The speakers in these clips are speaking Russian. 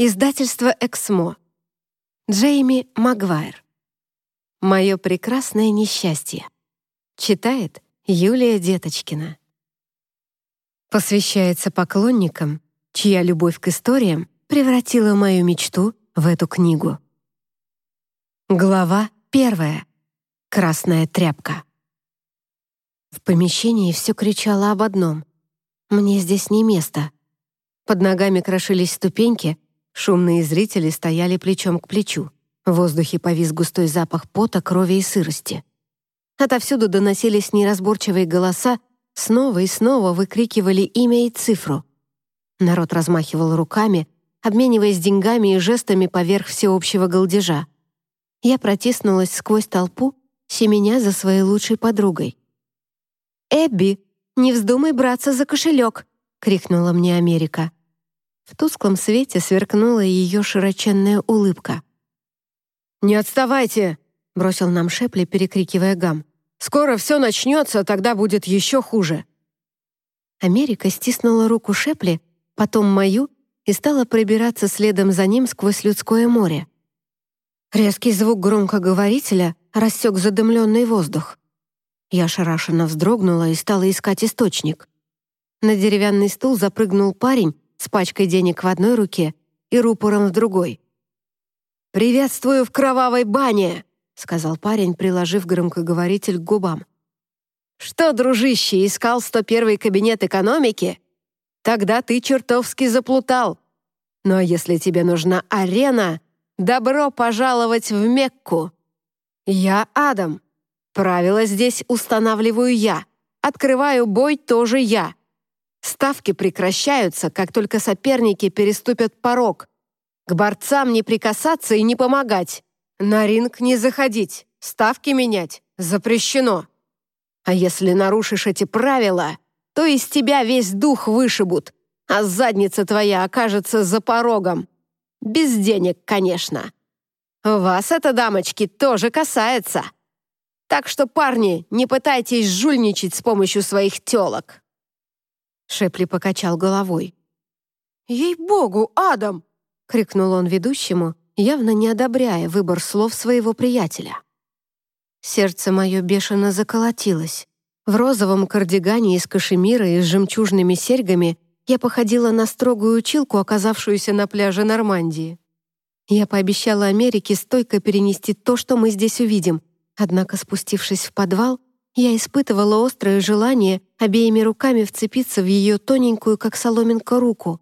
Издательство «Эксмо». Джейми Магуайр. «Мое прекрасное несчастье». Читает Юлия Деточкина. Посвящается поклонникам, чья любовь к историям превратила мою мечту в эту книгу. Глава первая. Красная тряпка. В помещении все кричало об одном. «Мне здесь не место». Под ногами крошились ступеньки, шумные зрители стояли плечом к плечу. В воздухе повис густой запах пота, крови и сырости. Отовсюду доносились неразборчивые голоса, снова и снова выкрикивали имя и цифру. Народ размахивал руками, обмениваясь деньгами и жестами поверх всеобщего голдежа. Я протиснулась сквозь толпу, семеня за своей лучшей подругой. «Эбби, не вздумай браться за кошелек!» — крикнула мне Америка. В тусклом свете сверкнула ее широченная улыбка. «Не отставайте!» — бросил нам Шепли, перекрикивая гам. «Скоро все начнется, тогда будет еще хуже!» Америка стиснула руку Шепли, потом мою, и стала пробираться следом за ним сквозь людское море. Резкий звук громкоговорителя рассек задымленный воздух. Я ошарашенно вздрогнула и стала искать источник. На деревянный стул запрыгнул парень с пачкой денег в одной руке и рупором в другой. «Приветствую в кровавой бане!» — сказал парень, приложив громкоговоритель к губам. «Что, дружище, искал 101-й кабинет экономики? Тогда ты чертовски заплутал. Но если тебе нужна арена, добро пожаловать в Мекку. Я Адам. Правила здесь устанавливаю я. Открываю бой тоже я. Ставки прекращаются, как только соперники переступят порог. К борцам не прикасаться и не помогать. На ринг не заходить. Ставки менять запрещено. А если нарушишь эти правила, то из тебя весь дух вышибут, а задница твоя окажется за порогом. Без денег, конечно. Вас это, дамочки, тоже касается. Так что, парни, не пытайтесь жульничать с помощью своих телок». Шепли покачал головой. «Ей-богу, Адам!» — крикнул он ведущему, явно не одобряя выбор слов своего приятеля. Сердце мое бешено заколотилось. В розовом кардигане из кашемира и с жемчужными серьгами я походила на строгую училку, оказавшуюся на пляже Нормандии. Я пообещала Америке стойко перенести то, что мы здесь увидим, Однако, спустившись в подвал, я испытывала острое желание обеими руками вцепиться в ее тоненькую, как соломинка, руку.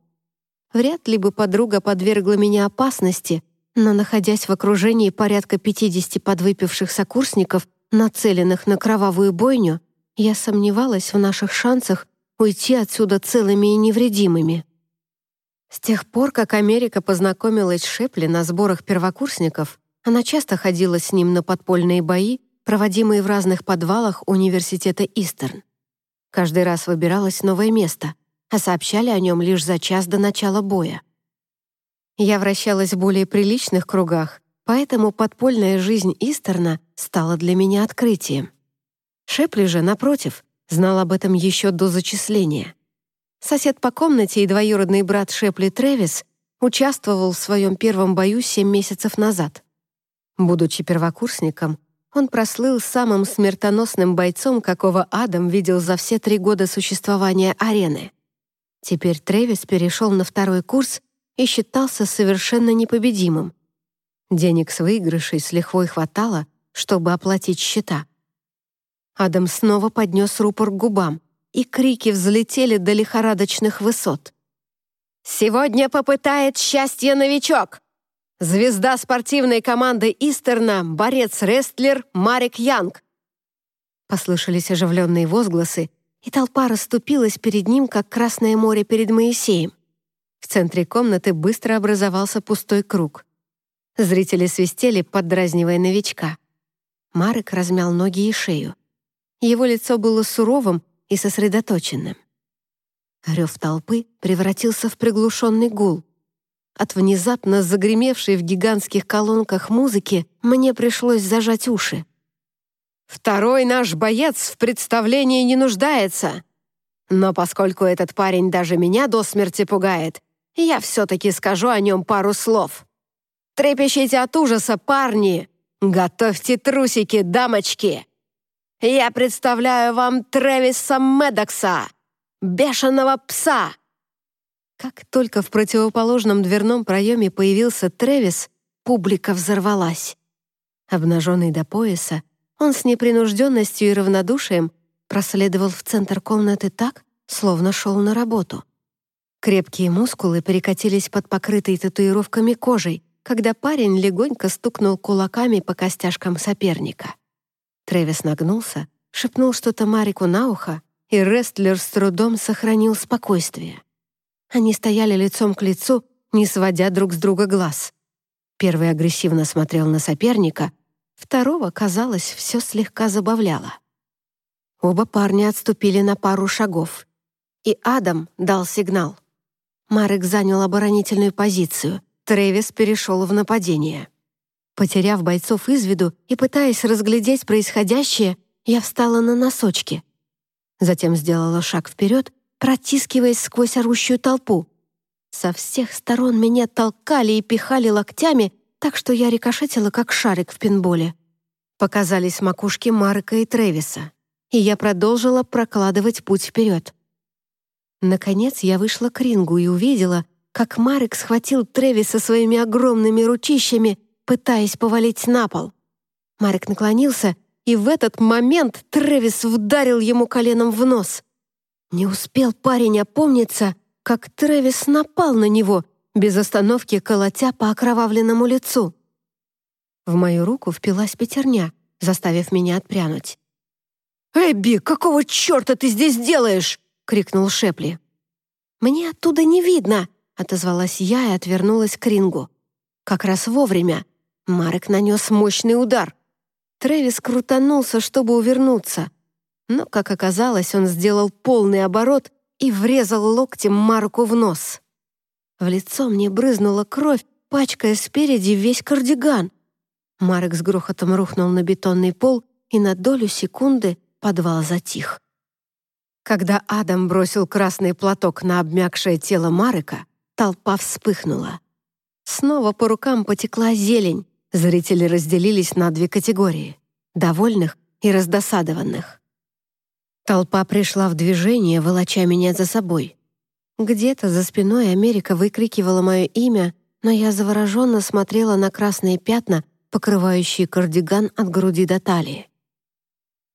Вряд ли бы подруга подвергла меня опасности, но, находясь в окружении порядка 50 подвыпивших сокурсников, нацеленных на кровавую бойню, я сомневалась в наших шансах уйти отсюда целыми и невредимыми. С тех пор, как Америка познакомилась с Шепли на сборах первокурсников, она часто ходила с ним на подпольные бои, проводимые в разных подвалах университета Истерн. Каждый раз выбиралось новое место, а сообщали о нем лишь за час до начала боя. Я вращалась в более приличных кругах, поэтому подпольная жизнь Истерна стала для меня открытием. Шепли же, напротив, знал об этом еще до зачисления. Сосед по комнате и двоюродный брат Шепли Тревис участвовал в своем первом бою семь месяцев назад. Будучи первокурсником, он прослыл самым смертоносным бойцом, какого Адам видел за все три года существования арены. Теперь Трэвис перешел на второй курс и считался совершенно непобедимым. Денег с выигрышей с лихвой хватало, чтобы оплатить счета. Адам снова поднес рупор к губам, и крики взлетели до лихорадочных высот. «Сегодня попытает счастье новичок!» Звезда спортивной команды Истерна, борец-рестлер Марик Янг. Послышались оживленные возгласы, и толпа расступилась перед ним, как Красное море перед Моисеем. В центре комнаты быстро образовался пустой круг. Зрители свистели, поддразнивая новичка. Марик размял ноги и шею. Его лицо было суровым и сосредоточенным. Рев толпы превратился в приглушенный гул. От внезапно загремевшей в гигантских колонках музыки мне пришлось зажать уши. «Второй наш боец в представлении не нуждается. Но поскольку этот парень даже меня до смерти пугает, я все-таки скажу о нем пару слов. Трепещите от ужаса, парни! Готовьте трусики, дамочки! Я представляю вам Трэвиса Медокса, бешеного пса!» Как только в противоположном дверном проеме появился Трэвис, публика взорвалась. Обнаженный до пояса, он с непринужденностью и равнодушием проследовал в центр комнаты так, словно шел на работу. Крепкие мускулы перекатились под покрытой татуировками кожей, когда парень легонько стукнул кулаками по костяшкам соперника. Трэвис нагнулся, шепнул что-то Марику на ухо, и рестлер с трудом сохранил спокойствие. Они стояли лицом к лицу, не сводя друг с друга глаз. Первый агрессивно смотрел на соперника, второго, казалось, все слегка забавляло. Оба парня отступили на пару шагов, и Адам дал сигнал. Марек занял оборонительную позицию, Трэвис перешел в нападение. Потеряв бойцов из виду и пытаясь разглядеть происходящее, я встала на носочки. Затем сделала шаг вперед, протискиваясь сквозь орущую толпу. Со всех сторон меня толкали и пихали локтями, так что я рикошетила, как шарик в пинболе. Показались макушки Марка и Трэвиса, и я продолжила прокладывать путь вперед. Наконец я вышла к рингу и увидела, как Марек схватил Трэвиса своими огромными ручищами, пытаясь повалить на пол. Марек наклонился, и в этот момент Трэвис вдарил ему коленом в нос. Не успел парень опомниться, как Трэвис напал на него, без остановки колотя по окровавленному лицу. В мою руку впилась пятерня, заставив меня отпрянуть. «Эбби, какого черта ты здесь делаешь?» — крикнул Шепли. «Мне оттуда не видно», — отозвалась я и отвернулась к рингу. Как раз вовремя. Марек нанес мощный удар. Трэвис крутанулся, чтобы увернуться. Но, как оказалось, он сделал полный оборот и врезал локтем Марку в нос. В лицо мне брызнула кровь, пачкая спереди весь кардиган. Марек с грохотом рухнул на бетонный пол, и на долю секунды подвал затих. Когда Адам бросил красный платок на обмякшее тело Марека, толпа вспыхнула. Снова по рукам потекла зелень. Зрители разделились на две категории — довольных и раздосадованных. Толпа пришла в движение, волоча меня за собой. Где-то за спиной Америка выкрикивала мое имя, но я завороженно смотрела на красные пятна, покрывающие кардиган от груди до талии.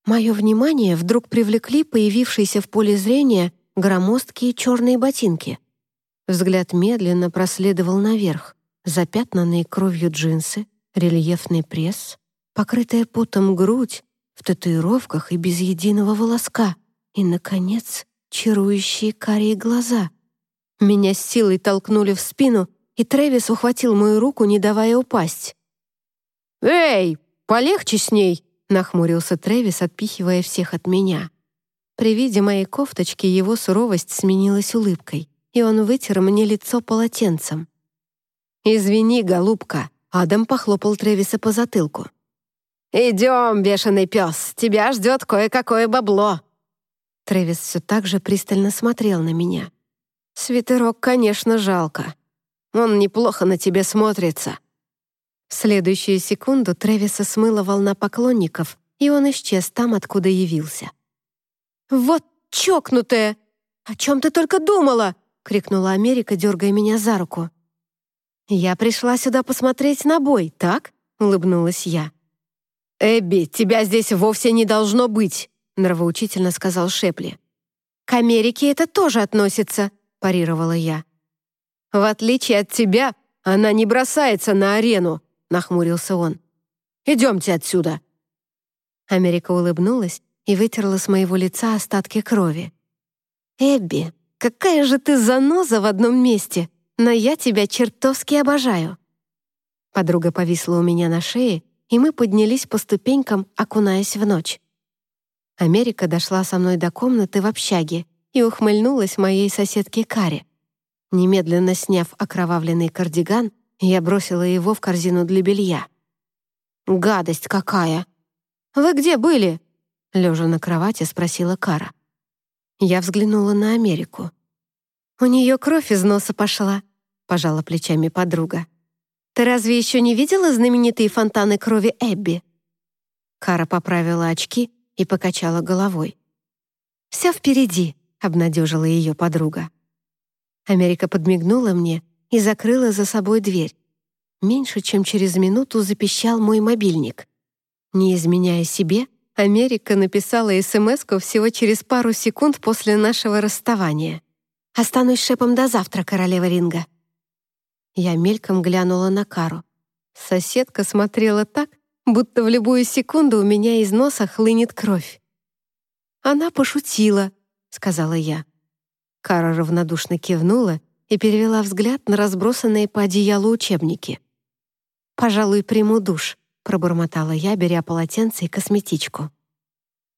Мое внимание вдруг привлекли появившиеся в поле зрения громоздкие черные ботинки. Взгляд медленно проследовал наверх, запятнанные кровью джинсы, рельефный пресс, покрытая потом грудь, в татуировках и без единого волоска, и, наконец, чарующие карие глаза. Меня с силой толкнули в спину, и Трэвис ухватил мою руку, не давая упасть. «Эй, полегче с ней!» нахмурился Трэвис, отпихивая всех от меня. При виде моей кофточки его суровость сменилась улыбкой, и он вытер мне лицо полотенцем. «Извини, голубка», — Адам похлопал Трэвиса по затылку. «Идем, бешеный пес, тебя ждет кое-какое бабло». Трэвис все так же пристально смотрел на меня. «Свитерок, конечно, жалко. Он неплохо на тебе смотрится». В следующую секунду Трэвиса смыла волна поклонников, и он исчез там, откуда явился. «Вот чокнутая! О чем ты только думала?» — крикнула Америка, дергая меня за руку. «Я пришла сюда посмотреть на бой, так?» — улыбнулась я. «Эбби, тебя здесь вовсе не должно быть», — нравоучительно сказал Шепли. «К Америке это тоже относится», — парировала я. «В отличие от тебя, она не бросается на арену», нахмурился он. «Идемте отсюда!» Америка улыбнулась и вытерла с моего лица остатки крови. «Эбби, какая же ты заноза в одном месте, но я тебя чертовски обожаю!» Подруга повисла у меня на шее, и мы поднялись по ступенькам, окунаясь в ночь. Америка дошла со мной до комнаты в общаге и ухмыльнулась моей соседке Каре. Немедленно сняв окровавленный кардиган, я бросила его в корзину для белья. «Гадость какая!» «Вы где были?» Лежа на кровати, спросила Кара. Я взглянула на Америку. «У нее кровь из носа пошла», пожала плечами подруга. «Ты разве еще не видела знаменитые фонтаны крови Эбби?» Кара поправила очки и покачала головой. «Все впереди», — обнадежила ее подруга. Америка подмигнула мне и закрыла за собой дверь. Меньше чем через минуту запищал мой мобильник. Не изменяя себе, Америка написала смс всего через пару секунд после нашего расставания. «Останусь шепом до завтра, королева ринга». Я мельком глянула на Кару. Соседка смотрела так, будто в любую секунду у меня из носа хлынет кровь. «Она пошутила», — сказала я. Кара равнодушно кивнула и перевела взгляд на разбросанные по одеялу учебники. «Пожалуй, приму душ», — пробормотала я, беря полотенце и косметичку.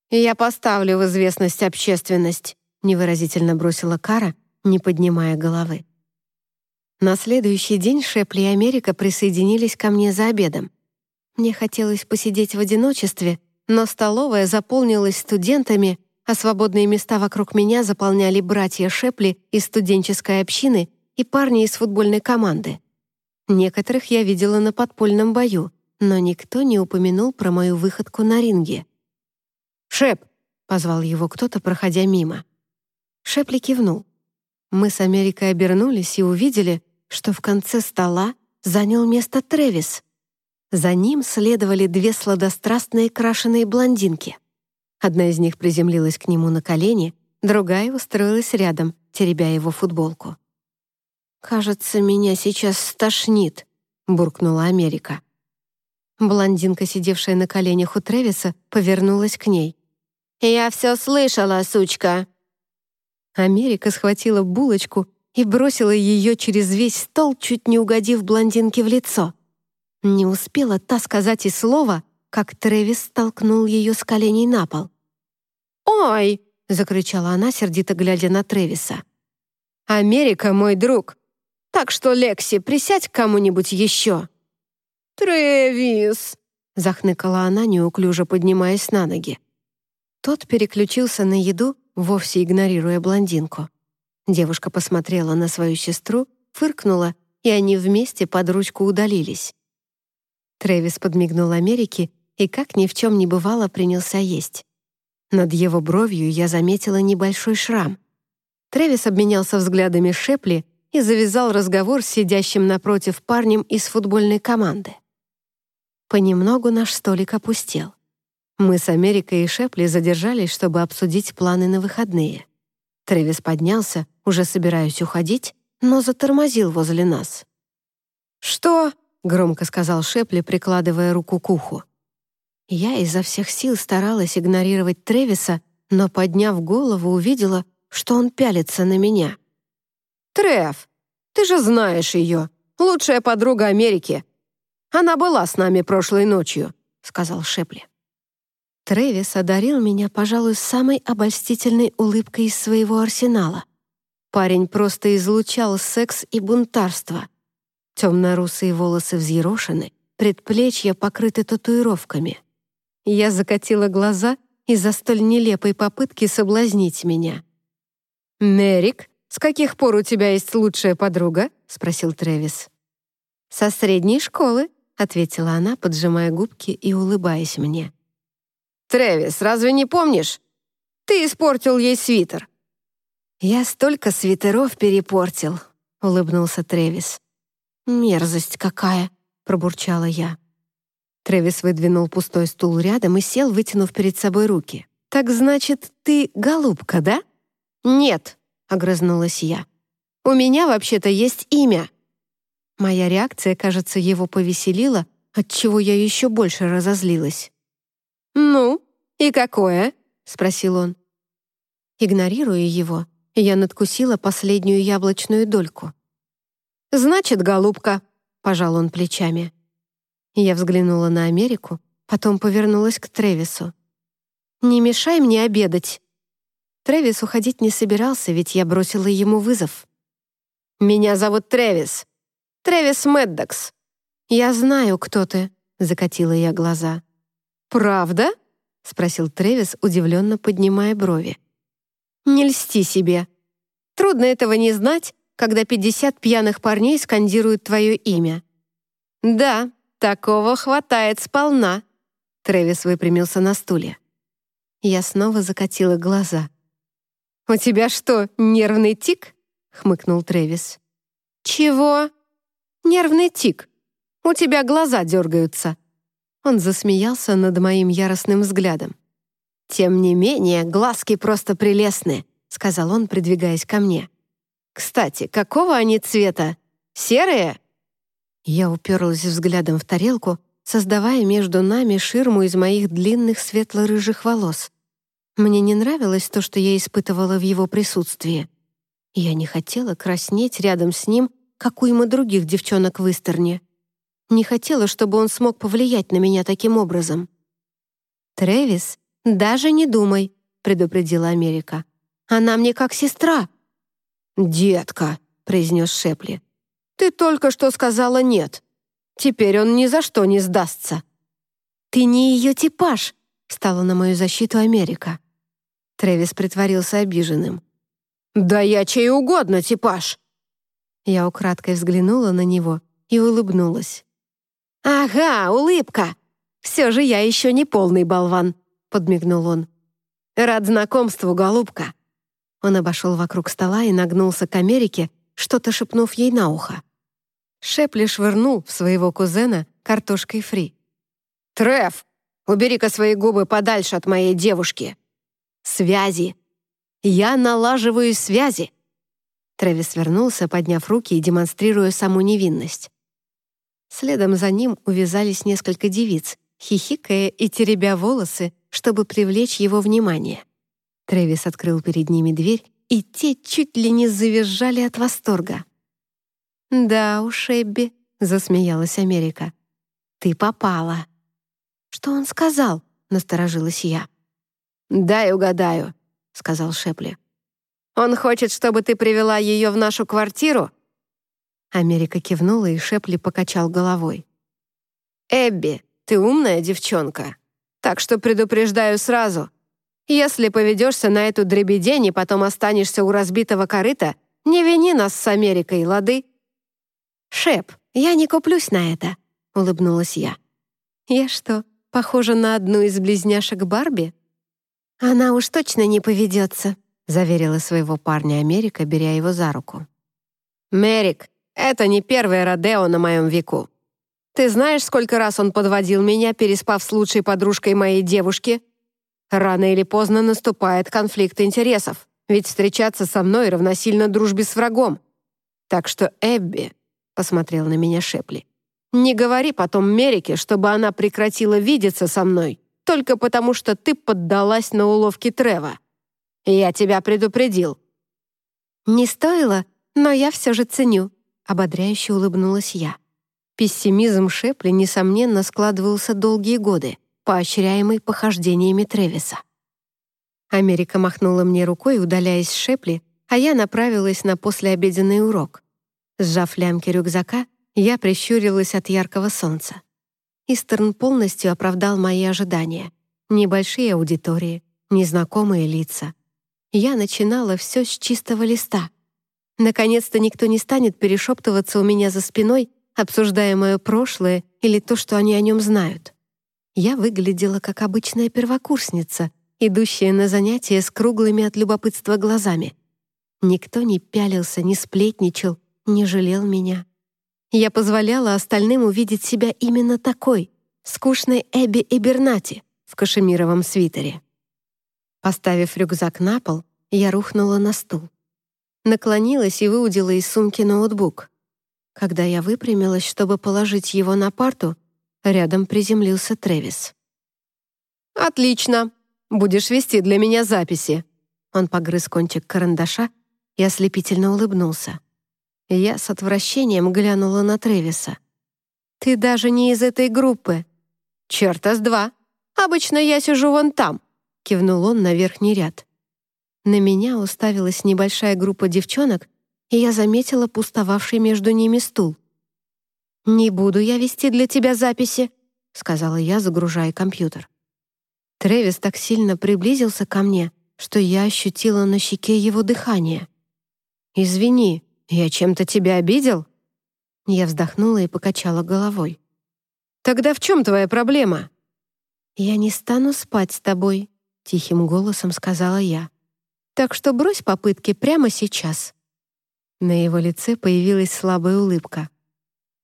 «Я поставлю в известность общественность», — невыразительно бросила Кара, не поднимая головы. На следующий день Шепли и Америка присоединились ко мне за обедом. Мне хотелось посидеть в одиночестве, но столовая заполнилась студентами, а свободные места вокруг меня заполняли братья Шепли из студенческой общины и парни из футбольной команды. Некоторых я видела на подпольном бою, но никто не упомянул про мою выходку на ринге. «Шеп!» — позвал его кто-то, проходя мимо. Шепли кивнул. Мы с Америкой обернулись и увидели, что в конце стола занял место Тревис. За ним следовали две сладострастные крашеные блондинки. Одна из них приземлилась к нему на колени, другая устроилась рядом, теребя его футболку. «Кажется, меня сейчас стошнит», — буркнула Америка. Блондинка, сидевшая на коленях у Тревиса, повернулась к ней. «Я все слышала, сучка!» Америка схватила булочку и бросила ее через весь стол, чуть не угодив блондинке в лицо. Не успела та сказать и слова, как Трэвис столкнул ее с коленей на пол. «Ой!» — закричала она, сердито глядя на Трэвиса. «Америка мой друг, так что, Лекси, присядь к кому-нибудь еще». «Трэвис!» — захныкала она, неуклюже поднимаясь на ноги. Тот переключился на еду, вовсе игнорируя блондинку. Девушка посмотрела на свою сестру, фыркнула, и они вместе под ручку удалились. Трэвис подмигнул Америке и, как ни в чем не бывало, принялся есть. Над его бровью я заметила небольшой шрам. Трэвис обменялся взглядами Шепли и завязал разговор с сидящим напротив парнем из футбольной команды. Понемногу наш столик опустел. Мы с Америкой и Шепли задержались, чтобы обсудить планы на выходные. Трэвис поднялся, уже собираясь уходить, но затормозил возле нас. «Что?» — громко сказал Шепли, прикладывая руку к уху. Я изо всех сил старалась игнорировать Тревиса, но, подняв голову, увидела, что он пялится на меня. «Трев, ты же знаешь ее, лучшая подруга Америки. Она была с нами прошлой ночью», — сказал Шепли. Трэвис одарил меня, пожалуй, самой обольстительной улыбкой из своего арсенала. Парень просто излучал секс и бунтарство. Темно-русые волосы взъерошены, предплечья покрыты татуировками. Я закатила глаза из-за столь нелепой попытки соблазнить меня. «Мерик, с каких пор у тебя есть лучшая подруга?» — спросил Трэвис. «Со средней школы», — ответила она, поджимая губки и улыбаясь мне. «Трэвис, разве не помнишь? Ты испортил ей свитер». «Я столько свитеров перепортил», — улыбнулся Трэвис. «Мерзость какая!» — пробурчала я. Трэвис выдвинул пустой стул рядом и сел, вытянув перед собой руки. «Так значит, ты голубка, да?» «Нет», — огрызнулась я. «У меня вообще-то есть имя». Моя реакция, кажется, его повеселила, отчего я еще больше разозлилась. «Ну, и какое?» — спросил он. Игнорируя его, я надкусила последнюю яблочную дольку. «Значит, голубка», — пожал он плечами. Я взглянула на Америку, потом повернулась к Тревису. «Не мешай мне обедать». Тревис уходить не собирался, ведь я бросила ему вызов. «Меня зовут Тревис. Тревис Мэддокс. Я знаю, кто ты», — закатила я глаза. «Правда?» — спросил Тревис, удивленно поднимая брови. «Не льсти себе. Трудно этого не знать, когда 50 пьяных парней скандируют твое имя. Да, такого хватает сполна. Трэвис выпрямился на стуле. Я снова закатила глаза. «У тебя что, нервный тик?» — хмыкнул Трэвис. «Чего?» «Нервный тик. У тебя глаза дергаются». Он засмеялся над моим яростным взглядом. «Тем не менее, глазки просто прелестны», — сказал он, придвигаясь ко мне. «Кстати, какого они цвета? Серые?» Я уперлась взглядом в тарелку, создавая между нами ширму из моих длинных светло-рыжих волос. Мне не нравилось то, что я испытывала в его присутствии. Я не хотела краснеть рядом с ним, как уйма других девчонок в Истерне. Не хотела, чтобы он смог повлиять на меня таким образом. «Трэвис, даже не думай», — предупредила Америка. «Она мне как сестра». «Детка», — произнес Шепли, — «ты только что сказала нет. Теперь он ни за что не сдастся». «Ты не ее типаж», — стала на мою защиту Америка. Трэвис притворился обиженным. «Да я чей угодно типаж!» Я украдкой взглянула на него и улыбнулась. «Ага, улыбка! Все же я еще не полный болван», — подмигнул он. «Рад знакомству, голубка». Он обошел вокруг стола и нагнулся к Америке, что-то шепнув ей на ухо. Шепли швырнул в своего кузена картошкой фри. «Треф, убери-ка свои губы подальше от моей девушки!» Связи. Я налаживаю связи. Трэвис вернулся, подняв руки и демонстрируя саму невинность. Следом за ним увязались несколько девиц, хихикая и теребя волосы, чтобы привлечь его внимание. Трэвис открыл перед ними дверь, и те чуть ли не завизжали от восторга. «Да уж, Эбби», — засмеялась Америка. «Ты попала». «Что он сказал?» — насторожилась я. «Дай угадаю», — сказал Шепли. «Он хочет, чтобы ты привела ее в нашу квартиру?» Америка кивнула, и Шепли покачал головой. «Эбби, ты умная девчонка, так что предупреждаю сразу. Если поведешься на эту дребедень и потом останешься у разбитого корыта, не вини нас с Америкой, лады?» «Шеп, я не куплюсь на это», — улыбнулась я. «Я что, похожа на одну из близняшек Барби?» «Она уж точно не поведется», — заверила своего парня Америка, беря его за руку. «Мерик, это не первое Родео на моем веку. Ты знаешь, сколько раз он подводил меня, переспав с лучшей подружкой моей девушки? Рано или поздно наступает конфликт интересов, ведь встречаться со мной равносильно дружбе с врагом. Так что, Эбби, — посмотрел на меня Шепли, — не говори потом Мерике, чтобы она прекратила видеться со мной только потому, что ты поддалась на уловки Трева. Я тебя предупредил». «Не стоило, но я все же ценю», — ободряюще улыбнулась я. Пессимизм Шепли, несомненно, складывался долгие годы, поощряемый похождениями Тревиса. Америка махнула мне рукой, удаляясь с Шепли, а я направилась на послеобеденный урок. Сжав лямки рюкзака, я прищурилась от яркого солнца. Истерн полностью оправдал мои ожидания. Небольшие аудитории, незнакомые лица. Я начинала все с чистого листа. Наконец-то никто не станет перешептываться у меня за спиной, обсуждая мое прошлое или то, что они о нем знают. Я выглядела как обычная первокурсница, идущая на занятия с круглыми от любопытства глазами. Никто не пялился, не сплетничал, не жалел меня. Я позволяла остальным увидеть себя именно такой, скучной Эбби Эбернати в кашемировом свитере. Поставив рюкзак на пол, я рухнула на стул. Наклонилась и выудила из сумки ноутбук. Когда я выпрямилась, чтобы положить его на парту, рядом приземлился Трэвис. «Отлично! Будешь вести для меня записи!» Он погрыз кончик карандаша и ослепительно улыбнулся. Я с отвращением глянула на Тревиса. «Ты даже не из этой группы». «Черта с два. Обычно я сижу вон там», — кивнул он на верхний ряд. На меня уставилась небольшая группа девчонок, и я заметила пустовавший между ними стул. «Не буду я вести для тебя записи», — сказала я, загружая компьютер. Тревис так сильно приблизился ко мне, что я ощутила на щеке его дыхание. «Извини», я чем-то тебя обидел?» Я вздохнула и покачала головой. «Тогда в чем твоя проблема?» «Я не стану спать с тобой», — тихим голосом сказала я. «Так что брось попытки прямо сейчас». На его лице появилась слабая улыбка.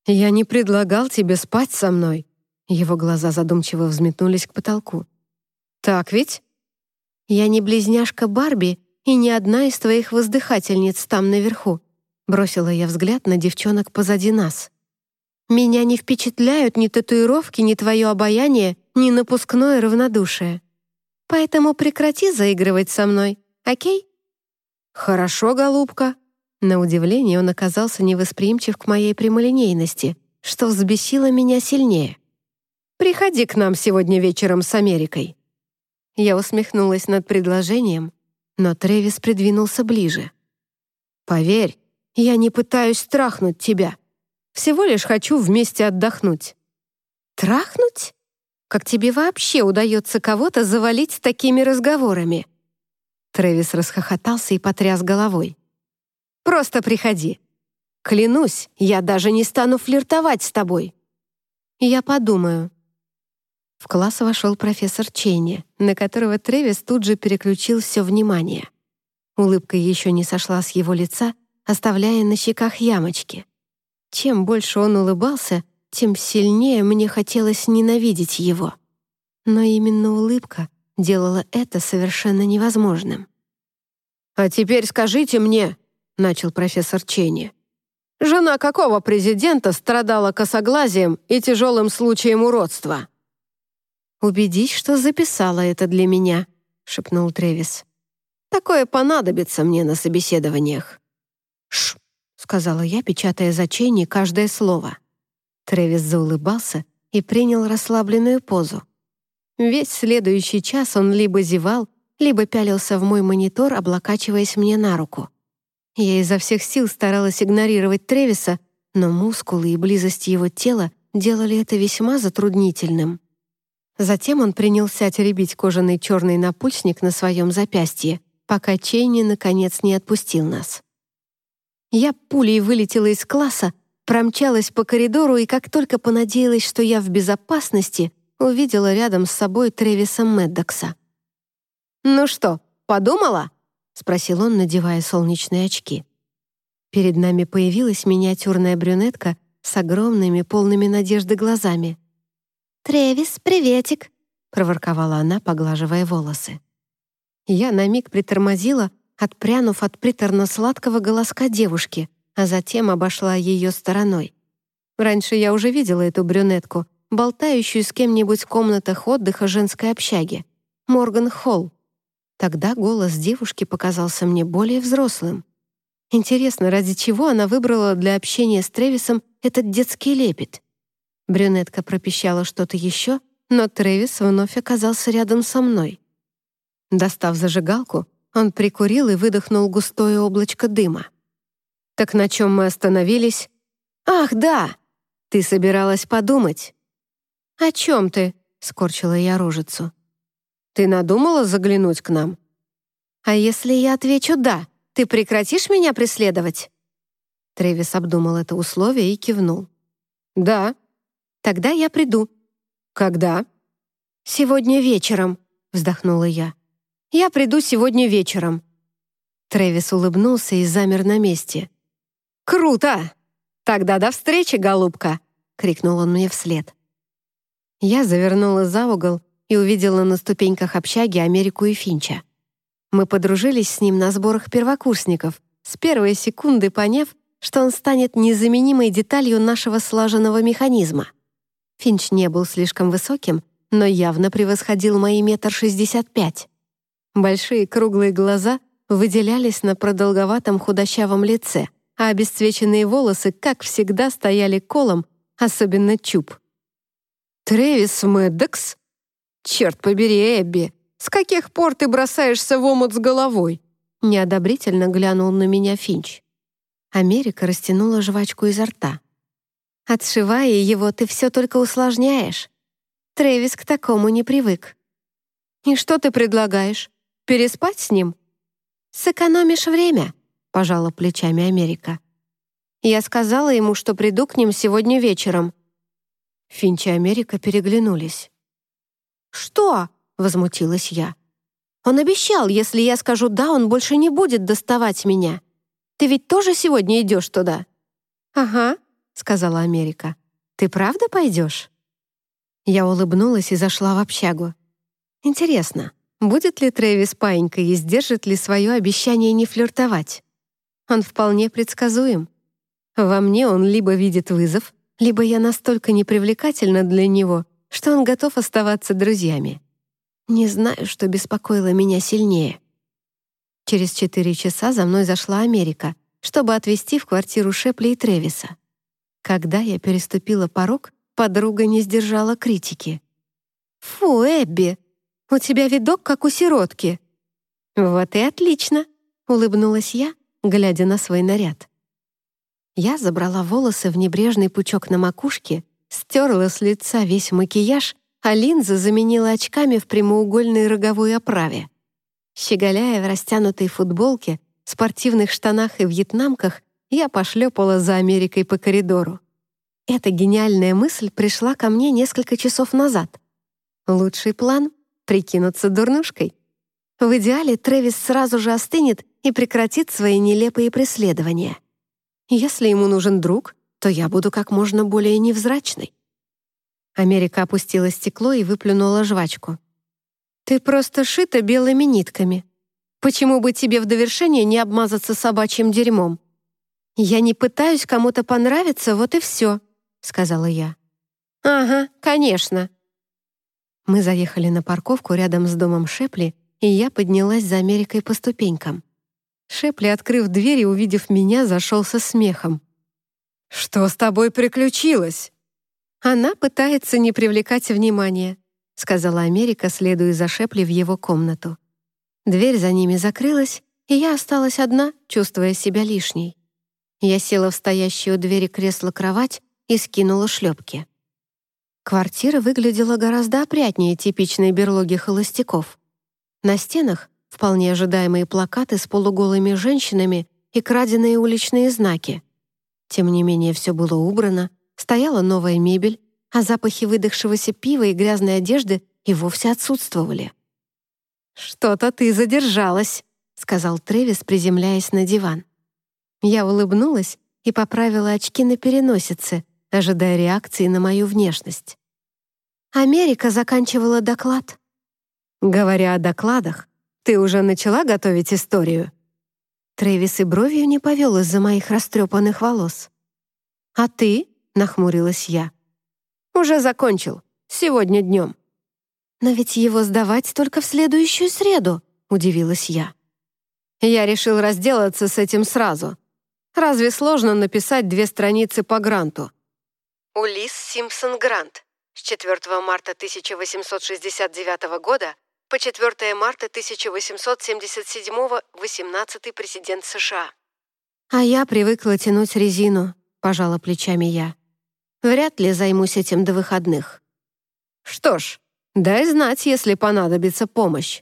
«Я не предлагал тебе спать со мной». Его глаза задумчиво взметнулись к потолку. «Так ведь?» «Я не близняшка Барби и не одна из твоих воздыхательниц там наверху», бросила я взгляд на девчонок позади нас. «Меня не впечатляют ни татуировки, ни твое обаяние, ни напускное равнодушие. Поэтому прекрати заигрывать со мной, окей?» «Хорошо, голубка». На удивление он оказался невосприимчив к моей прямолинейности, что взбесило меня сильнее. «Приходи к нам сегодня вечером с Америкой». Я усмехнулась над предложением, но Трэвис придвинулся ближе. «Поверь, я не пытаюсь трахнуть тебя. Всего лишь хочу вместе отдохнуть». «Трахнуть? Как тебе вообще удается кого-то завалить такими разговорами?» Трэвис расхохотался и потряс головой. «Просто приходи. Клянусь, я даже не стану флиртовать с тобой». «Я подумаю», в класс вошел профессор Чейни, на которого Тревис тут же переключил все внимание. Улыбка еще не сошла с его лица, оставляя на щеках ямочки. Чем больше он улыбался, тем сильнее мне хотелось ненавидеть его. Но именно улыбка делала это совершенно невозможным. «А теперь скажите мне», — начал профессор Чейни, «жена какого президента страдала косоглазием и тяжелым случаем уродства?» «Убедись, что записала это для меня», — шепнул Тревис. «Такое понадобится мне на собеседованиях». «Ш», — сказала я, печатая за Чейни каждое слово. Тревис заулыбался и принял расслабленную позу. Весь следующий час он либо зевал, либо пялился в мой монитор, облокачиваясь мне на руку. Я изо всех сил старалась игнорировать Тревиса, но мускулы и близость его тела делали это весьма затруднительным. Затем он принялся теребить кожаный черный напульсник на своем запястье, пока Чейни, наконец, не отпустил нас. Я пулей вылетела из класса, промчалась по коридору и как только понадеялась, что я в безопасности, увидела рядом с собой Тревиса Меддокса. «Ну что, подумала?» — спросил он, надевая солнечные очки. Перед нами появилась миниатюрная брюнетка с огромными, полными надежды глазами — «Тревис, приветик!» — проворковала она, поглаживая волосы. Я на миг притормозила, отпрянув от приторно-сладкого голоска девушки, а затем обошла ее стороной. Раньше я уже видела эту брюнетку, болтающую с кем-нибудь в комнатах отдыха женской общаги. Морган Холл. Тогда голос девушки показался мне более взрослым. Интересно, ради чего она выбрала для общения с Тревисом этот детский лепет? Брюнетка пропищала что-то еще, но Трэвис вновь оказался рядом со мной. Достав зажигалку, он прикурил и выдохнул густое облачко дыма. «Так на чем мы остановились?» «Ах, да! Ты собиралась подумать». «О чем ты?» — скорчила я рожицу. «Ты надумала заглянуть к нам?» «А если я отвечу «да», ты прекратишь меня преследовать?» Трэвис обдумал это условие и кивнул. «Да», Тогда я приду». «Когда?» «Сегодня вечером», — вздохнула я. «Я приду сегодня вечером». Трэвис улыбнулся и замер на месте. «Круто! Тогда до встречи, голубка!» — крикнул он мне вслед. Я завернула за угол и увидела на ступеньках общаги Америку и Финча. Мы подружились с ним на сборах первокурсников, с первой секунды поняв, что он станет незаменимой деталью нашего слаженного механизма — Финч не был слишком высоким, но явно превосходил мои метр шестьдесят пять. Большие круглые глаза выделялись на продолговатом худощавом лице, а обесцвеченные волосы, как всегда, стояли колом, особенно чуб. «Трэвис Мэддокс? Черт побери, Эбби, с каких пор ты бросаешься в омут с головой?» Неодобрительно глянул на меня Финч. Америка растянула жвачку изо рта. Отшивая его, ты все только усложняешь. Трэвис к такому не привык. И что ты предлагаешь? Переспать с ним? Сэкономишь время, пожала плечами Америка. Я сказала ему, что приду к ним сегодня вечером». Финч и Америка переглянулись. «Что?» — возмутилась я. «Он обещал, если я скажу «да», он больше не будет доставать меня. Ты ведь тоже сегодня идешь туда?» «Ага», — сказала Америка. «Ты правда пойдешь?» Я улыбнулась и зашла в общагу. «Интересно, будет ли Трэвис паинькой и сдержит ли свое обещание не флиртовать? Он вполне предсказуем. Во мне он либо видит вызов, либо я настолько непривлекательна для него, что он готов оставаться друзьями. Не знаю, что беспокоило меня сильнее. Через четыре часа за мной зашла Америка, чтобы отвезти в квартиру Шепли и Тревиса. Когда я переступила порог, подруга не сдержала критики. «Фу, Эбби, у тебя видок, как у сиротки». «Вот и отлично», — улыбнулась я, глядя на свой наряд. Я забрала волосы в небрежный пучок на макушке, стерла с лица весь макияж, а линзы заменила очками в прямоугольной роговой оправе. Щеголяя в растянутой футболке, спортивных штанах и вьетнамках, я пошлепала за Америкой по коридору. Эта гениальная мысль пришла ко мне несколько часов назад. Лучший план — прикинуться дурнушкой. В идеале Трэвис сразу же остынет и прекратит свои нелепые преследования. Если ему нужен друг, то я буду как можно более невзрачной. Америка опустила стекло и выплюнула жвачку. «Ты просто шита белыми нитками. Почему бы тебе в довершение не обмазаться собачьим дерьмом? Я не пытаюсь кому-то понравиться, вот и все», — сказала я. «Ага, конечно». Мы заехали на парковку рядом с домом Шепли, и я поднялась за Америкой по ступенькам. Шепли, открыв дверь и увидев меня, зашелся смехом. «Что с тобой приключилось?» «Она пытается не привлекать внимания», — сказала Америка, следуя за Шепли в его комнату. Дверь за ними закрылась, и я осталась одна, чувствуя себя лишней. Я села в стоящую у двери кресло-кровать и скинула шлепки. Квартира выглядела гораздо опрятнее типичной берлоги холостяков. На стенах вполне ожидаемые плакаты с полуголыми женщинами и краденые уличные знаки. Тем не менее, все было убрано, стояла новая мебель, а запахи выдохшегося пива и грязной одежды и вовсе отсутствовали. «Что-то ты задержалась», — сказал Трэвис, приземляясь на диван. Я улыбнулась и поправила очки на переносице, ожидая реакции на мою внешность. Америка заканчивала доклад. Говоря о докладах, ты уже начала готовить историю? Трэвис и бровью не повел из-за моих растрепанных волос. «А ты?» — нахмурилась я. «Уже закончил. Сегодня днем». «Но ведь его сдавать только в следующую среду», — удивилась я. Я решил разделаться с этим сразу. Разве сложно написать две страницы по гранту? Улис Симпсон Грант. С 4 марта 1869 года по 4 марта 1877 18 президент США. А я привыкла тянуть резину, пожала плечами я. Вряд ли займусь этим до выходных. Что ж, Дай знать, если понадобится помощь».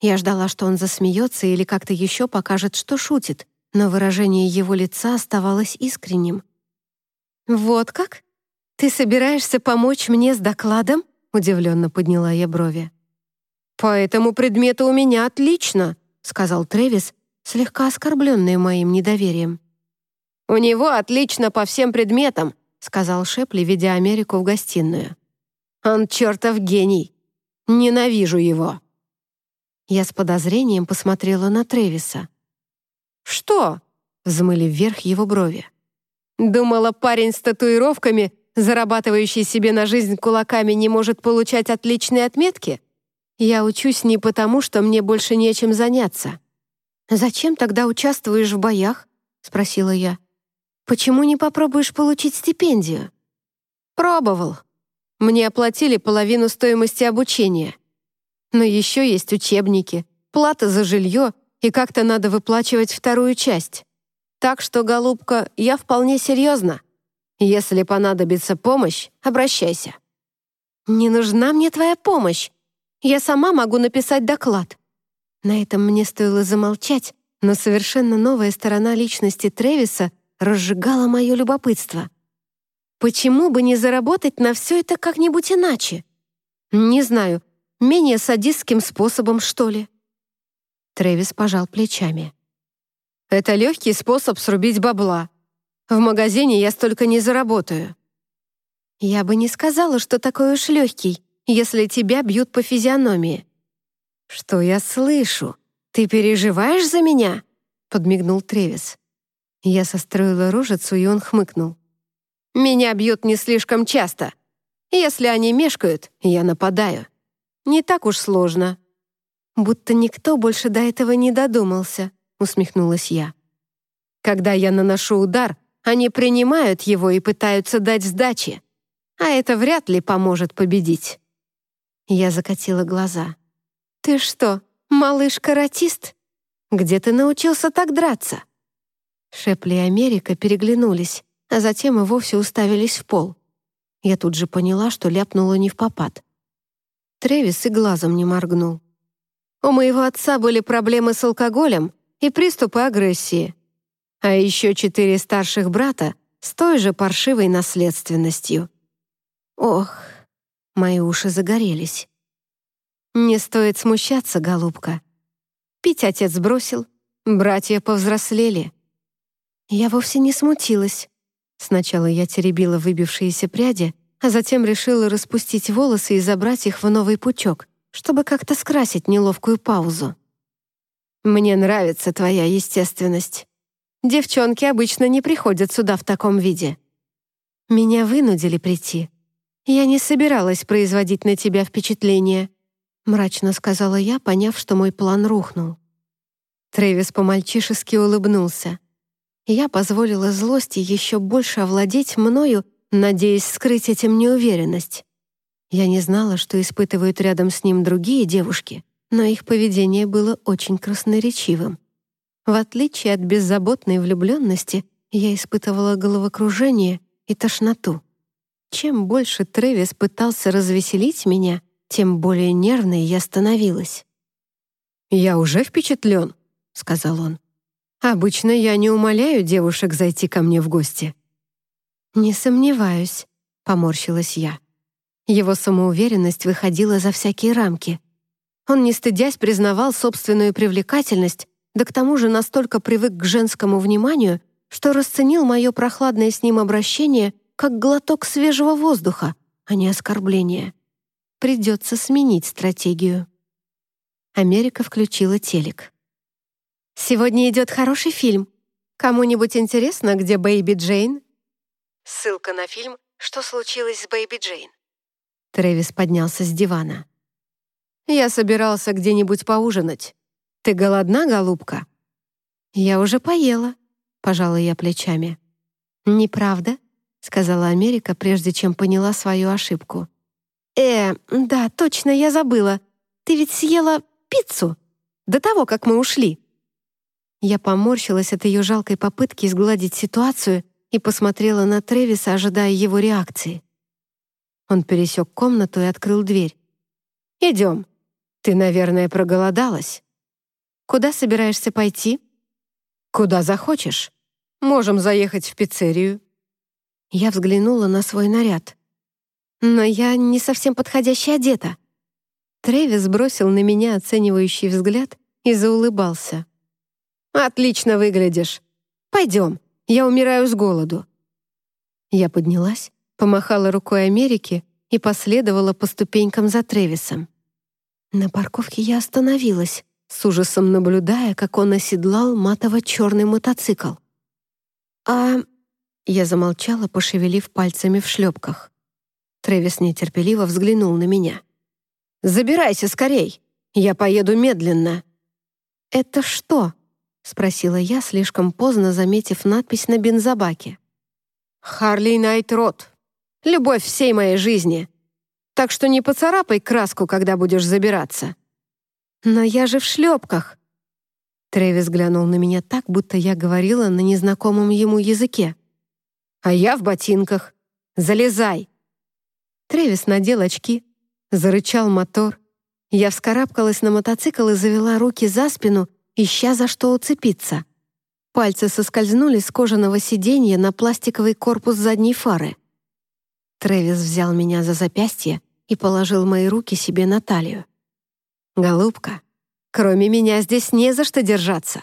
Я ждала, что он засмеется или как-то еще покажет, что шутит, но выражение его лица оставалось искренним. «Вот как? Ты собираешься помочь мне с докладом?» — удивленно подняла я брови. «По этому предмету у меня отлично», — сказал Трэвис, слегка оскорбленный моим недоверием. «У него отлично по всем предметам», — сказал Шепли, ведя Америку в гостиную. Он чертов гений. Ненавижу его». Я с подозрением посмотрела на Тревиса. «Что?» — взмыли вверх его брови. «Думала, парень с татуировками, зарабатывающий себе на жизнь кулаками, не может получать отличные отметки? Я учусь не потому, что мне больше нечем заняться». «Зачем тогда участвуешь в боях?» — спросила я. «Почему не попробуешь получить стипендию?» «Пробовал», мне оплатили половину стоимости обучения. Но еще есть учебники, плата за жилье и как-то надо выплачивать вторую часть. Так что, голубка, я вполне серьезно. Если понадобится помощь, обращайся». «Не нужна мне твоя помощь. Я сама могу написать доклад». На этом мне стоило замолчать, но совершенно новая сторона личности Тревиса разжигало мое любопытство. Почему бы не заработать на все это как-нибудь иначе? Не знаю, менее садистским способом, что ли? Трэвис пожал плечами. Это легкий способ срубить бабла. В магазине я столько не заработаю. Я бы не сказала, что такой уж легкий, если тебя бьют по физиономии. Что я слышу? Ты переживаешь за меня? Подмигнул Тревис. Я состроила рожицу, и он хмыкнул. Меня бьют не слишком часто. Если они мешкают, я нападаю. Не так уж сложно. Будто никто больше до этого не додумался, усмехнулась я. Когда я наношу удар, они принимают его и пытаются дать сдачи а это вряд ли поможет победить». Я закатила глаза. «Ты что, малыш-каратист? Где ты научился так драться?» Шепли и Америка переглянулись, а затем и вовсе уставились в пол. Я тут же поняла, что ляпнула не в попад. Тревис и глазом не моргнул. У моего отца были проблемы с алкоголем и приступы агрессии. А еще четыре старших брата с той же паршивой наследственностью. Ох, мои уши загорелись. Не стоит смущаться, голубка. Пить отец бросил, братья повзрослели. Я вовсе не смутилась. Сначала я теребила выбившиеся пряди, а затем решила распустить волосы и забрать их в новый пучок, чтобы как-то скрасить неловкую паузу. «Мне нравится твоя естественность. Девчонки обычно не приходят сюда в таком виде. Меня вынудили прийти, «Я не собиралась производить на тебя впечатление», мрачно сказала я, поняв, что мой план рухнул. Трэвис по-мальчишески улыбнулся. Я позволила злости еще больше овладеть мною, надеясь скрыть этим неуверенность. Я не знала, что испытывают рядом с ним другие девушки, но их поведение было очень красноречивым. В отличие от беззаботной влюбленности, я испытывала головокружение и тошноту. Чем больше Трэвис пытался развеселить меня, тем более нервной я становилась. «Я уже впечатлен», — сказал он. «Обычно я не умоляю девушек зайти ко мне в гости». «Не сомневаюсь», — поморщилась я. Его самоуверенность выходила за всякие рамки. Он, не стыдясь, признавал собственную привлекательность, да к тому же настолько привык к женскому вниманию, что расценил мое прохладное с ним обращение как глоток свежего воздуха, а не оскорбление. Придется сменить стратегию. Америка включила телек. «Сегодня идет хороший фильм. Кому-нибудь интересно, где Бэйби Джейн?» Ссылка на фильм «Что случилось с Бэйби Джейн?» Трэвис поднялся с дивана. «Я собирался где-нибудь поужинать. Ты голодна, голубка?» «Я уже поела», — пожала я плечами. «Неправда?» — сказала Америка, прежде чем поняла свою ошибку. «Э, да, точно, я забыла. Ты ведь съела пиццу до того, как мы ушли». Я поморщилась от ее жалкой попытки сгладить ситуацию и посмотрела на Тревиса, ожидая его реакции. Он пересек комнату и открыл дверь. «Идем. Ты, наверное, проголодалась. Куда собираешься пойти?» «Куда захочешь. Можем заехать в пиццерию я взглянула на свой наряд. Но я не совсем подходяще одета. Трэвис бросил на меня оценивающий взгляд и заулыбался. «Отлично выглядишь. Пойдем, я умираю с голоду». Я поднялась, помахала рукой Америке и последовала по ступенькам за Трэвисом. На парковке я остановилась, с ужасом наблюдая, как он оседлал матово-черный мотоцикл. «А я замолчала, пошевелив пальцами в шлепках. Трэвис нетерпеливо взглянул на меня. «Забирайся скорей! Я поеду медленно!» «Это что?» — спросила я, слишком поздно заметив надпись на бензобаке. «Харли Найт Рот. Любовь всей моей жизни. Так что не поцарапай краску, когда будешь забираться». «Но я же в шлепках!» Трэвис глянул на меня так, будто я говорила на незнакомом ему языке а я в ботинках. Залезай!» Тревис надел очки, зарычал мотор. Я вскарабкалась на мотоцикл и завела руки за спину, ища за что уцепиться. Пальцы соскользнули с кожаного сиденья на пластиковый корпус задней фары. Трэвис взял меня за запястье и положил мои руки себе на талию. «Голубка, кроме меня здесь не за что держаться.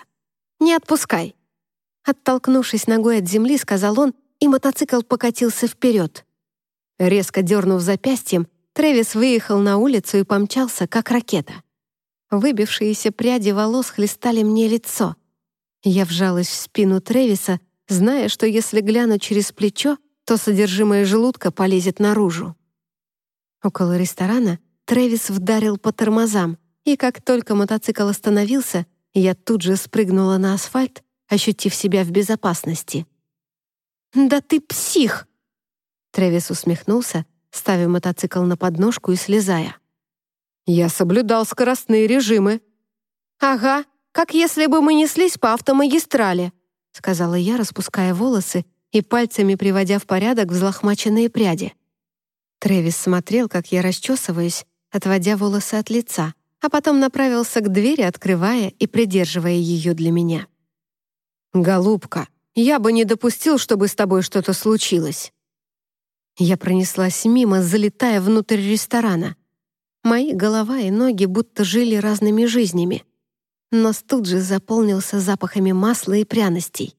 Не отпускай!» Оттолкнувшись ногой от земли, сказал он, и мотоцикл покатился вперед. Резко дернув запястьем, Трэвис выехал на улицу и помчался, как ракета. Выбившиеся пряди волос хлестали мне лицо. Я вжалась в спину Трэвиса, зная, что если гляну через плечо, то содержимое желудка полезет наружу. Около ресторана Трэвис вдарил по тормозам, и как только мотоцикл остановился, я тут же спрыгнула на асфальт, ощутив себя в безопасности. «Да ты псих!» Трэвис усмехнулся, ставя мотоцикл на подножку и слезая. «Я соблюдал скоростные режимы». «Ага, как если бы мы неслись по автомагистрали», сказала я, распуская волосы и пальцами приводя в порядок взлохмаченные пряди. Трэвис смотрел, как я расчесываюсь, отводя волосы от лица, а потом направился к двери, открывая и придерживая ее для меня. «Голубка, я бы не допустил, чтобы с тобой что-то случилось». Я пронеслась мимо, залетая внутрь ресторана. Мои голова и ноги будто жили разными жизнями. Нос тут же заполнился запахами масла и пряностей.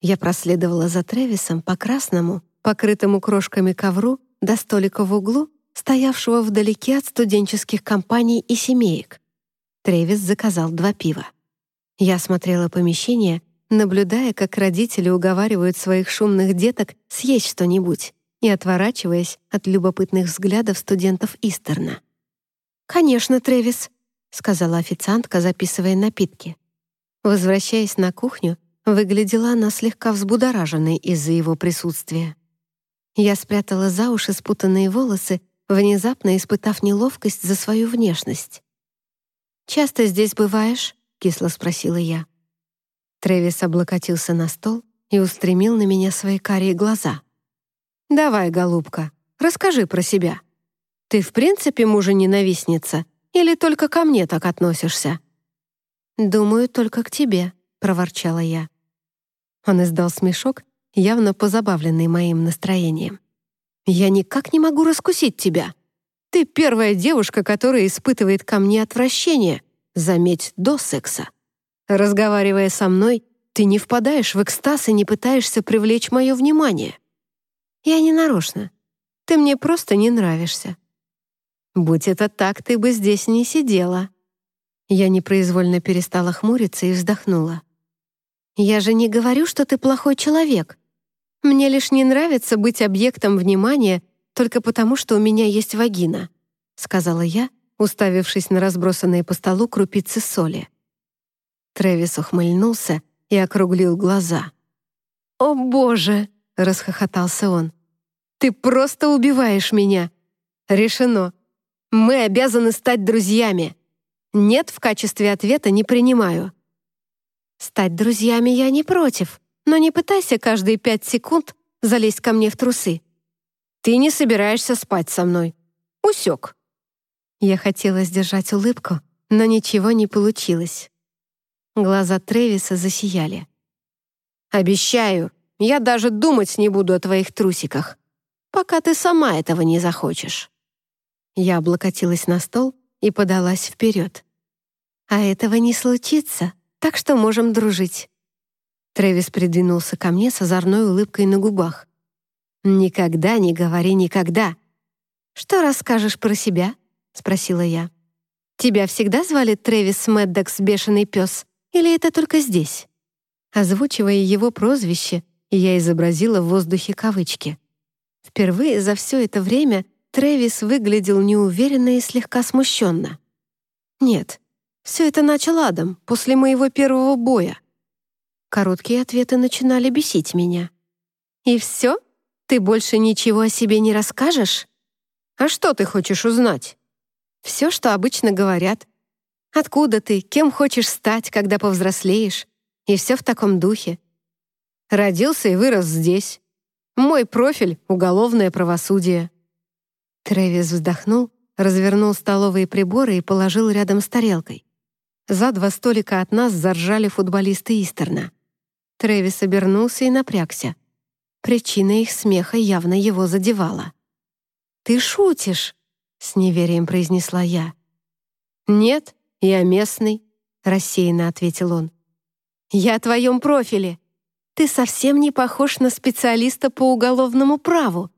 Я проследовала за Тревисом по красному, покрытому крошками ковру, до столика в углу, стоявшего вдалеке от студенческих компаний и семеек. Тревис заказал два пива. Я осмотрела помещение, наблюдая, как родители уговаривают своих шумных деток съесть что-нибудь и отворачиваясь от любопытных взглядов студентов Истерна. «Конечно, Тревис», — сказала официантка, записывая напитки. Возвращаясь на кухню, выглядела она слегка взбудораженной из-за его присутствия. Я спрятала за уши спутанные волосы, внезапно испытав неловкость за свою внешность. «Часто здесь бываешь?» — кисло спросила я. Трэвис облокотился на стол и устремил на меня свои карие глаза. «Давай, голубка, расскажи про себя. Ты в принципе мужа-ненавистница или только ко мне так относишься?» «Думаю, только к тебе», — проворчала я. Он издал смешок, явно позабавленный моим настроением. «Я никак не могу раскусить тебя. Ты первая девушка, которая испытывает ко мне отвращение, заметь, до секса. Разговаривая со мной, ты не впадаешь в экстаз и не пытаешься привлечь мое внимание. Я не нарочно. Ты мне просто не нравишься. Будь это так, ты бы здесь не сидела. Я непроизвольно перестала хмуриться и вздохнула. Я же не говорю, что ты плохой человек. Мне лишь не нравится быть объектом внимания только потому, что у меня есть вагина, сказала я, уставившись на разбросанные по столу крупицы соли. Трэвис ухмыльнулся и округлил глаза. «О, Боже!» — расхохотался он. «Ты просто убиваешь меня!» «Решено. Мы обязаны стать друзьями. Нет в качестве ответа не принимаю». «Стать друзьями я не против, но не пытайся каждые пять секунд залезть ко мне в трусы. Ты не собираешься спать со мной. Усек». Я хотела сдержать улыбку, но ничего не получилось. Глаза Тревиса засияли. «Обещаю, я даже думать не буду о твоих трусиках, пока ты сама этого не захочешь». Я облокотилась на стол и подалась вперед. «А этого не случится, так что можем дружить». Трэвис придвинулся ко мне с озорной улыбкой на губах. «Никогда не говори никогда». «Что расскажешь про себя?» — спросила я. «Тебя всегда звали Трэвис Мэддокс Бешеный пес?» Или это только здесь? Озвучивая его прозвище, я изобразила в воздухе кавычки. Впервые за все это время Трэвис выглядел неуверенно и слегка смущенно. Нет, все это начал Адам после моего первого боя. Короткие ответы начинали бесить меня. «И все? Ты больше ничего о себе не расскажешь?» «А что ты хочешь узнать?» «Все, что обычно говорят. Откуда ты, кем хочешь стать, когда повзрослеешь? И все в таком духе. Родился и вырос здесь. Мой профиль — уголовное правосудие». Трэвис вздохнул, развернул столовые приборы и положил рядом с тарелкой. За два столика от нас заржали футболисты Истерна. Трэвис обернулся и напрягся. Причина их смеха явно его задевала. «Ты шутишь?» — с неверием произнесла я. «Нет, я местный», — рассеянно ответил он. «Я о твоем профиле. Ты совсем не похож на специалиста по уголовному праву».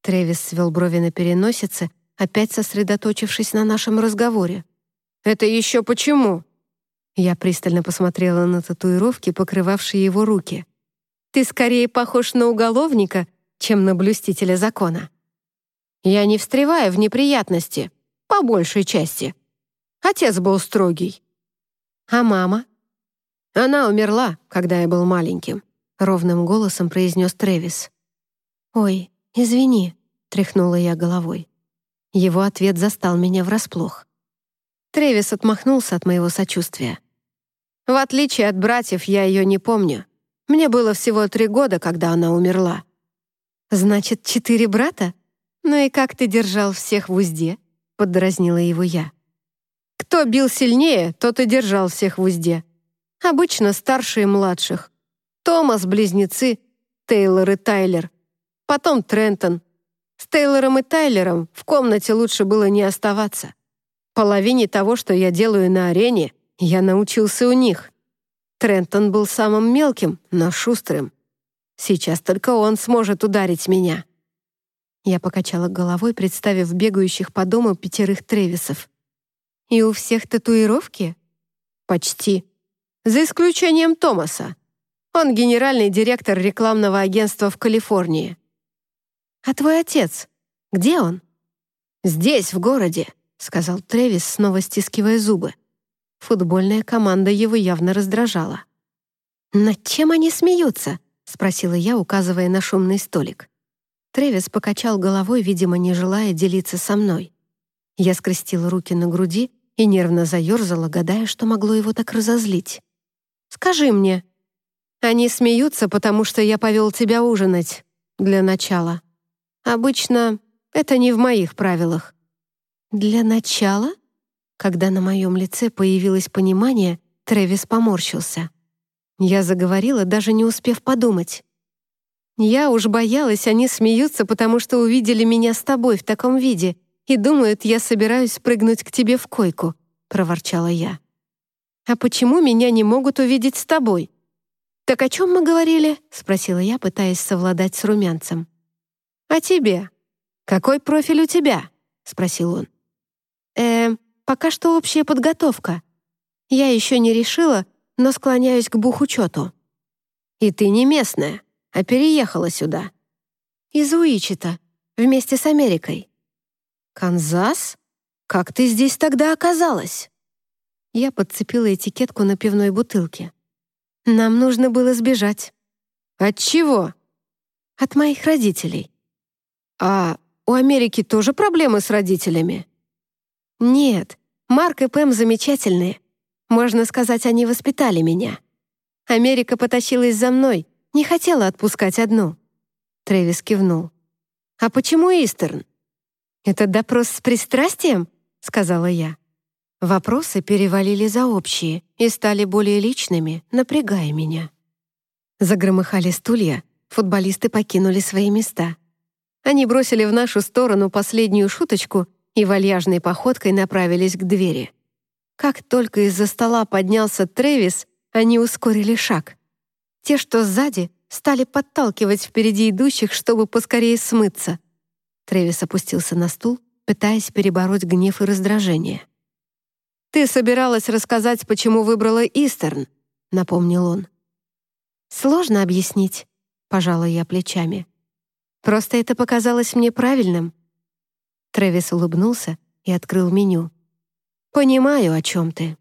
Трэвис свел брови на переносице, опять сосредоточившись на нашем разговоре. «Это еще почему?» Я пристально посмотрела на татуировки, покрывавшие его руки. «Ты скорее похож на уголовника, чем на блюстителя закона». «Я не встреваю в неприятности, по большей части. Отец был строгий». «А мама?» «Она умерла, когда я был маленьким», — ровным голосом произнес Трэвис. «Ой, извини», — тряхнула я головой. Его ответ застал меня врасплох. Трэвис отмахнулся от моего сочувствия. В отличие от братьев, я ее не помню. Мне было всего три года, когда она умерла. Значит, четыре брата? Ну и как ты держал всех в узде? Поддразнила его я. Кто бил сильнее, тот и держал всех в узде. Обычно старшие младших. Томас, близнецы, Тейлор и Тайлер. Потом Трентон. С Тейлором и Тайлером в комнате лучше было не оставаться. Половине того, что я делаю на арене — я научился у них. Трентон был самым мелким, но шустрым. Сейчас только он сможет ударить меня. Я покачала головой, представив бегающих по дому пятерых Тревисов. И у всех татуировки? Почти. За исключением Томаса. Он генеральный директор рекламного агентства в Калифорнии. А твой отец? Где он? Здесь, в городе, сказал Тревис, снова стискивая зубы. Футбольная команда его явно раздражала. «Над чем они смеются?» — спросила я, указывая на шумный столик. Тревис покачал головой, видимо, не желая делиться со мной. Я скрестила руки на груди и нервно заерзала, гадая, что могло его так разозлить. «Скажи мне». «Они смеются, потому что я повел тебя ужинать. Для начала. Обычно это не в моих правилах». «Для начала?» Когда на моем лице появилось понимание, Трэвис поморщился. Я заговорила, даже не успев подумать. «Я уж боялась, они смеются, потому что увидели меня с тобой в таком виде и думают, я собираюсь прыгнуть к тебе в койку», — проворчала я. «А почему меня не могут увидеть с тобой?» «Так о чем мы говорили?» — спросила я, пытаясь совладать с румянцем. «О тебе. Какой профиль у тебя?» — спросил он. «Эм, Пока что общая подготовка. Я еще не решила, но склоняюсь к бухучету. И ты не местная, а переехала сюда. Из Уичита, вместе с Америкой. Канзас? Как ты здесь тогда оказалась? Я подцепила этикетку на пивной бутылке. Нам нужно было сбежать. От чего? От моих родителей. А у Америки тоже проблемы с родителями? Нет, Марк и Пэм замечательные. Можно сказать, они воспитали меня. Америка потащилась за мной, не хотела отпускать одну. Трэвис кивнул. «А почему Истерн?» «Это допрос с пристрастием?» — сказала я. Вопросы перевалили за общие и стали более личными, напрягая меня. Загромыхали стулья, футболисты покинули свои места. Они бросили в нашу сторону последнюю шуточку и вальяжной походкой направились к двери. Как только из-за стола поднялся Трэвис, они ускорили шаг. Те, что сзади, стали подталкивать впереди идущих, чтобы поскорее смыться. Трэвис опустился на стул, пытаясь перебороть гнев и раздражение. «Ты собиралась рассказать, почему выбрала Истерн», — напомнил он. «Сложно объяснить», — пожала я плечами. «Просто это показалось мне правильным. Трэвис улыбнулся и открыл меню. «Понимаю, о чем ты».